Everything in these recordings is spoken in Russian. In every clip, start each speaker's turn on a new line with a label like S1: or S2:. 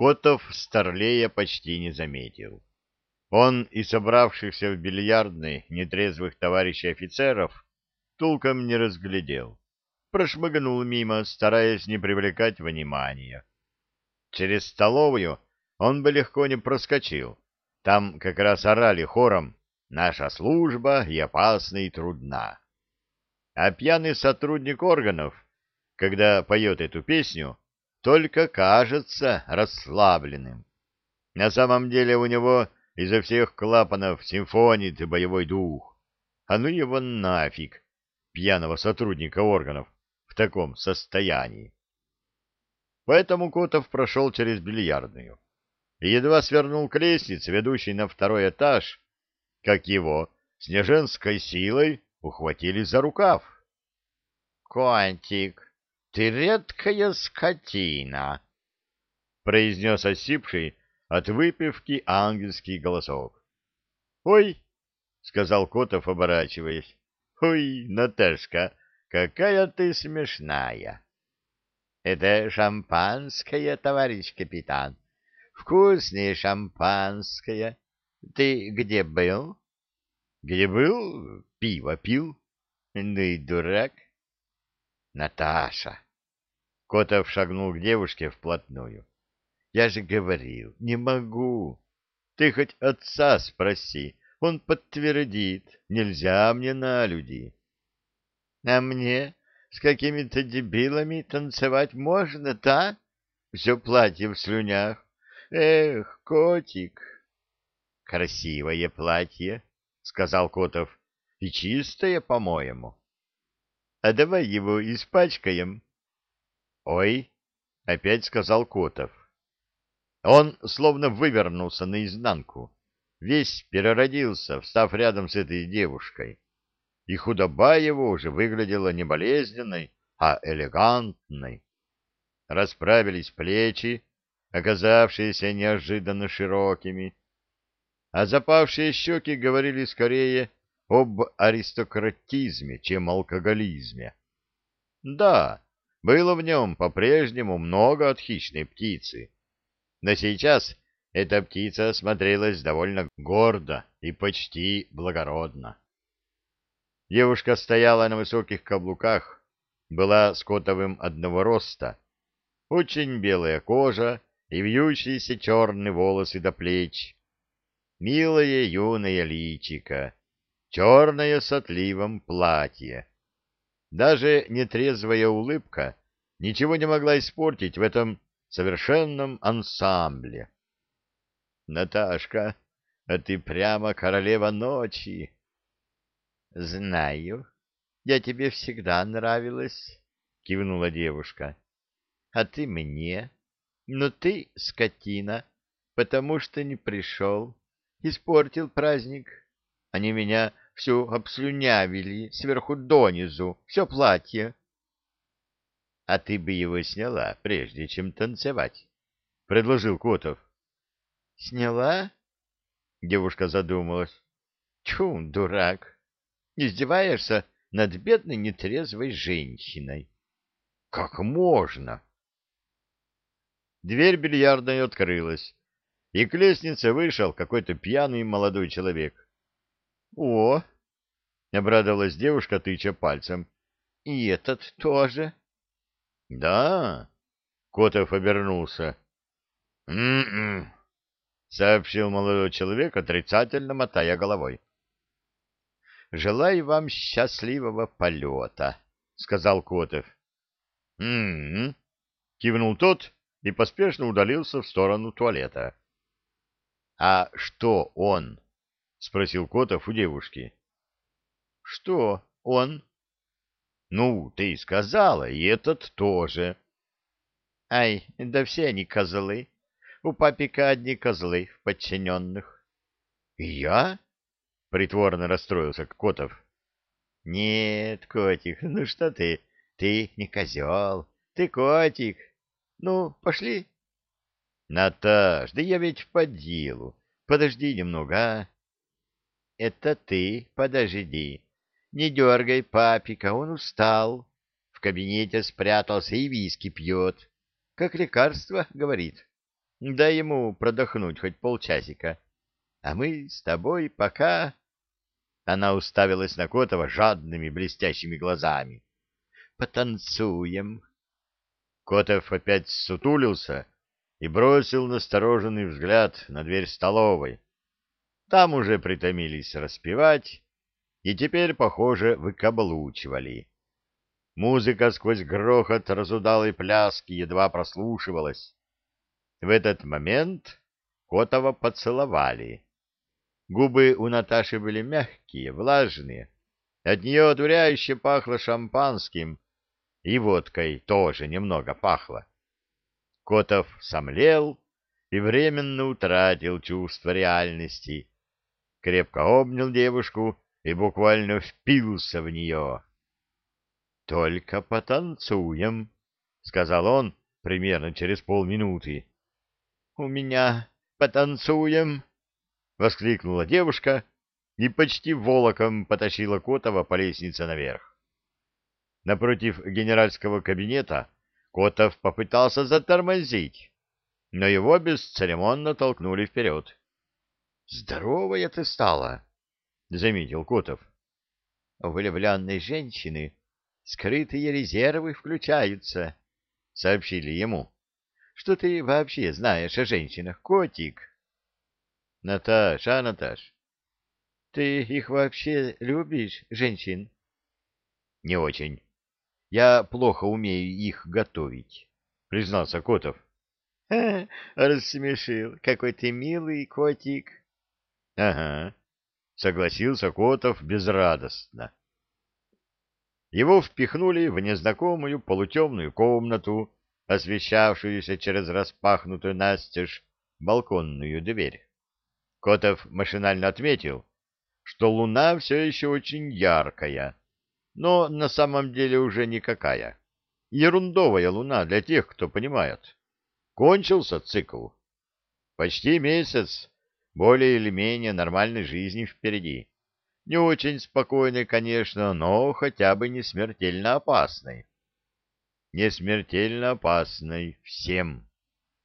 S1: Котов старлея почти не заметил. Он и собравшихся в бильярдной нетрезвых товарищей офицеров толком не разглядел. Прошмыгнул мимо, стараясь не привлекать внимания. Через столовую он бы легко не проскочил. Там как раз орали хором «Наша служба и опасна и трудна». А пьяный сотрудник органов, когда поет эту песню, только кажется расслабленным. На самом деле у него изо всех клапанов симфонит боевой дух. А ну его нафиг, пьяного сотрудника органов, в таком состоянии. Поэтому Котов прошел через бильярдную и едва свернул к лестнице, ведущей на второй этаж, как его с неженской силой ухватили за рукав. — Контик, ты редкая скотина! — произнес осипший от выпивки ангельский голосок. — Ой! — сказал Котов, оборачиваясь. — Ой, Наташка, какая ты смешная! — Это шампанское, товарищ капитан. Вкусное шампанское. Ты где был? — Где был? Пиво пил. Ну и дурак. — Наташа! Котов шагнул к девушке вплотную. — Я же говорил, не могу. Ты хоть отца спроси, он подтвердит. Нельзя мне на люди. — А мне с какими-то дебилами танцевать можно, да? Все платье в слюнях. Эх, котик! — Красивое платье, — сказал Котов, — и чистое, по-моему. — А давай его испачкаем. — Ой, — опять сказал Котов. Он словно вывернулся наизнанку, весь переродился, встав рядом с этой девушкой. И худоба его уже выглядела не болезненной, а элегантной. Расправились плечи, оказавшиеся неожиданно широкими, а запавшие щеки говорили скорее об аристократизме, чем алкоголизме. Да, было в нем по-прежнему много от хищной птицы, но сейчас эта птица смотрелась довольно гордо и почти благородно. Девушка стояла на высоких каблуках, была с котовым одного роста, очень белая кожа и вьющиеся черные волосы до плеч, милое юное личико, черное с отливом платье. Даже нетрезвая улыбка ничего не могла испортить в этом совершенном ансамбле. — Наташка, а ты прямо королева ночи. — Знаю. Я тебе всегда нравилась, — кивнула девушка. — А ты мне. Но ты скотина, потому что не пришел испортил праздник. Они меня всю обслюнявили сверху донизу, все платье. — А ты бы его сняла, прежде чем танцевать, — предложил Котов. — Сняла? — девушка задумалась. — Чу, дурак! Издеваешься над бедной нетрезвой женщиной. — Как можно? Дверь бильярдной открылась и к лестнице вышел какой-то пьяный молодой человек. — О! — обрадовалась девушка, тыча пальцем. — И этот тоже? — Да. Котов обернулся. «М-м-м», сообщил молодой человек, отрицательно мотая головой. «Желаю вам счастливого полета», — сказал Котов. «М-м-м», кивнул тот и поспешно удалился в сторону туалета. А что он? Спросил Котов у девушки. Что он? Ну, ты сказала, и этот тоже. Ай, да все они козлы. У папика одни козлы в подчиненных. Я? Притворно расстроился Котов. Нет, котик, ну что ты? Ты не козел, ты котик. Ну, пошли. Наташ, да я ведь по делу. Подожди немного, а? Это ты подожди. Не дергай папика, он устал. В кабинете спрятался и виски пьет. Как лекарство, говорит. Дай ему продохнуть хоть полчасика. А мы с тобой пока...» Она уставилась на Котова жадными блестящими глазами. «Потанцуем». Котов опять сутулился и бросил настороженный взгляд на дверь столовой. Там уже притомились распевать, и теперь, похоже, выкаблучивали. Музыка сквозь грохот разудалой пляски едва прослушивалась. В этот момент Котова поцеловали. Губы у Наташи были мягкие, влажные. От нее одуряюще пахло шампанским, и водкой тоже немного пахло. Котов сомлел и временно утратил чувство реальности. Крепко обнял девушку и буквально впился в нее. — Только потанцуем, — сказал он примерно через полминуты. — У меня потанцуем, — воскликнула девушка и почти волоком потащила Котова по лестнице наверх. Напротив генеральского кабинета Котов попытался затормозить, но его бесцеремонно толкнули вперед. — Здоровая ты стала! — заметил Котов. — У влюбленной женщины скрытые резервы включаются, — сообщили ему. — Что ты вообще знаешь о женщинах, котик? — Наташ, а, Наташ? — Ты их вообще любишь, женщин? — Не очень. Я плохо умею их готовить, — признался Котов. — Рассмешил. Какой ты милый котик. — Ага, — согласился Котов безрадостно. Его впихнули в незнакомую полутемную комнату, освещавшуюся через распахнутую настежь балконную дверь. Котов машинально отметил, что луна все еще очень яркая, но на самом деле уже никакая. Ерундовая луна для тех, кто понимает. Кончился цикл. Почти месяц более или менее нормальной жизни впереди. Не очень спокойной, конечно, но хотя бы не смертельно опасной. Не смертельно опасной всем,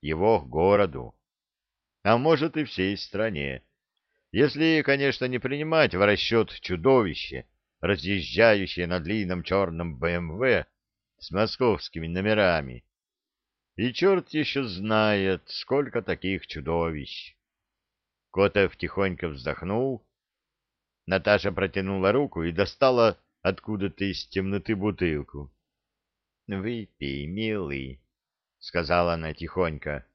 S1: его городу, а может и всей стране. Если, конечно, не принимать в расчет чудовище, разъезжающее на длинном черном БМВ с московскими номерами. И черт еще знает, сколько таких чудовищ. Котов тихонько вздохнул. Наташа протянула руку и достала откуда-то из темноты бутылку. — Выпей, милый, — сказала она тихонько.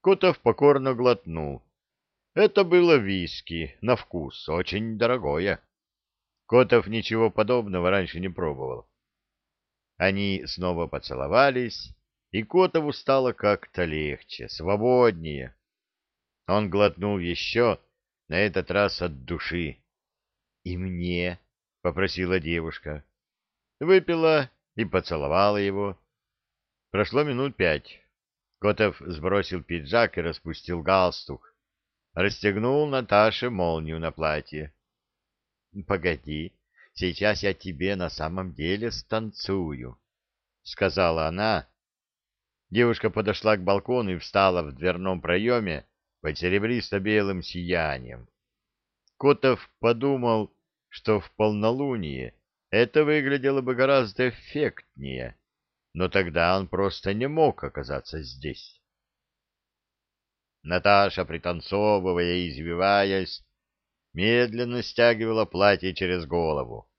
S1: Котов покорно глотнул. Это было виски, на вкус, очень дорогое. Котов ничего подобного раньше не пробовал. Они снова поцеловались, и Котову стало как-то легче, свободнее. Он глотнул еще, на этот раз от души. — И мне, — попросила девушка. Выпила и поцеловала его. Прошло минут пять. Котов сбросил пиджак и распустил галстук. Расстегнул Наташе молнию на платье. — Погоди, сейчас я тебе на самом деле станцую, — сказала она. Девушка подошла к балкону и встала в дверном проеме под серебристо-белым сиянием. Котов подумал, что в полнолуние это выглядело бы гораздо эффектнее, но тогда он просто не мог оказаться здесь. Наташа, пританцовывая и извиваясь, медленно стягивала платье через голову.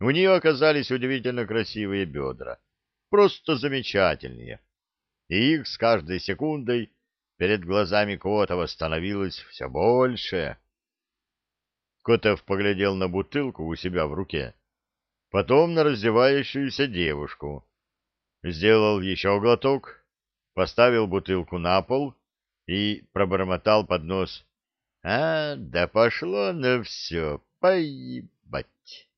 S1: У нее оказались удивительно красивые бедра, просто замечательные, и их с каждой секундой перед глазами Котова становилось все больше. Котов поглядел на бутылку у себя в руке, потом на раздевающуюся девушку. Сделал еще глоток, поставил бутылку на пол и пробормотал под нос. — А, да пошло на все, поебать.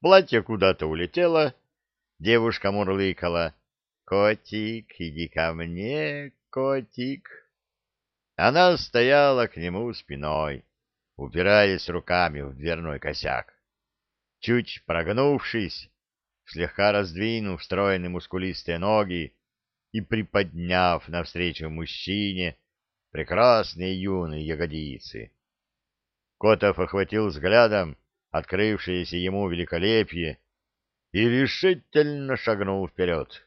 S1: Платье куда-то улетело, девушка мурлыкала. — Котик, иди ко мне, котик. Она стояла к нему спиной, упираясь руками в дверной косяк. Чуть прогнувшись, слегка раздвинув стройные мускулистые ноги, и приподняв навстречу мужчине прекрасные юные ягодицы. Котов охватил взглядом открывшееся ему великолепие и решительно шагнул вперед.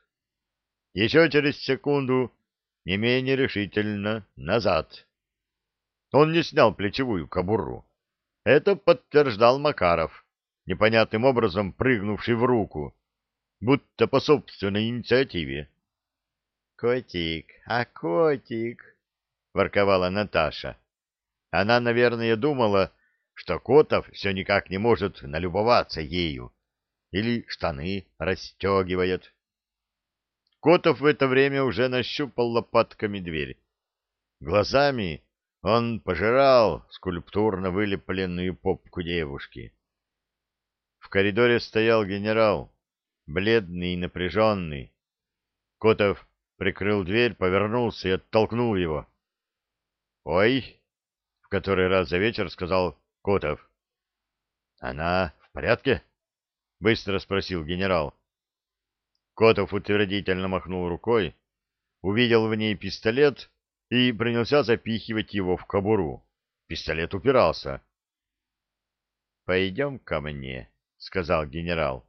S1: Еще через секунду не менее решительно назад. Он не снял плечевую кобуру. Это подтверждал Макаров, непонятным образом прыгнувший в руку, будто по собственной инициативе. — Котик, а котик! — ворковала Наташа. Она, наверное, думала, что Котов все никак не может налюбоваться ею или штаны расстегивает. Котов в это время уже нащупал лопатками дверь. Глазами он пожирал скульптурно вылепленную попку девушки. В коридоре стоял генерал, бледный и напряженный. Котов прикрыл дверь, повернулся и оттолкнул его. «Ой!» — в который раз за вечер сказал Котов. «Она в порядке?» — быстро спросил генерал. Котов утвердительно махнул рукой, увидел в ней пистолет и принялся запихивать его в кобуру. Пистолет упирался. «Пойдем ко мне», — сказал генерал.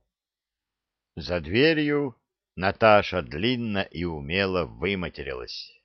S1: За дверью Наташа длинно и умело выматерилась.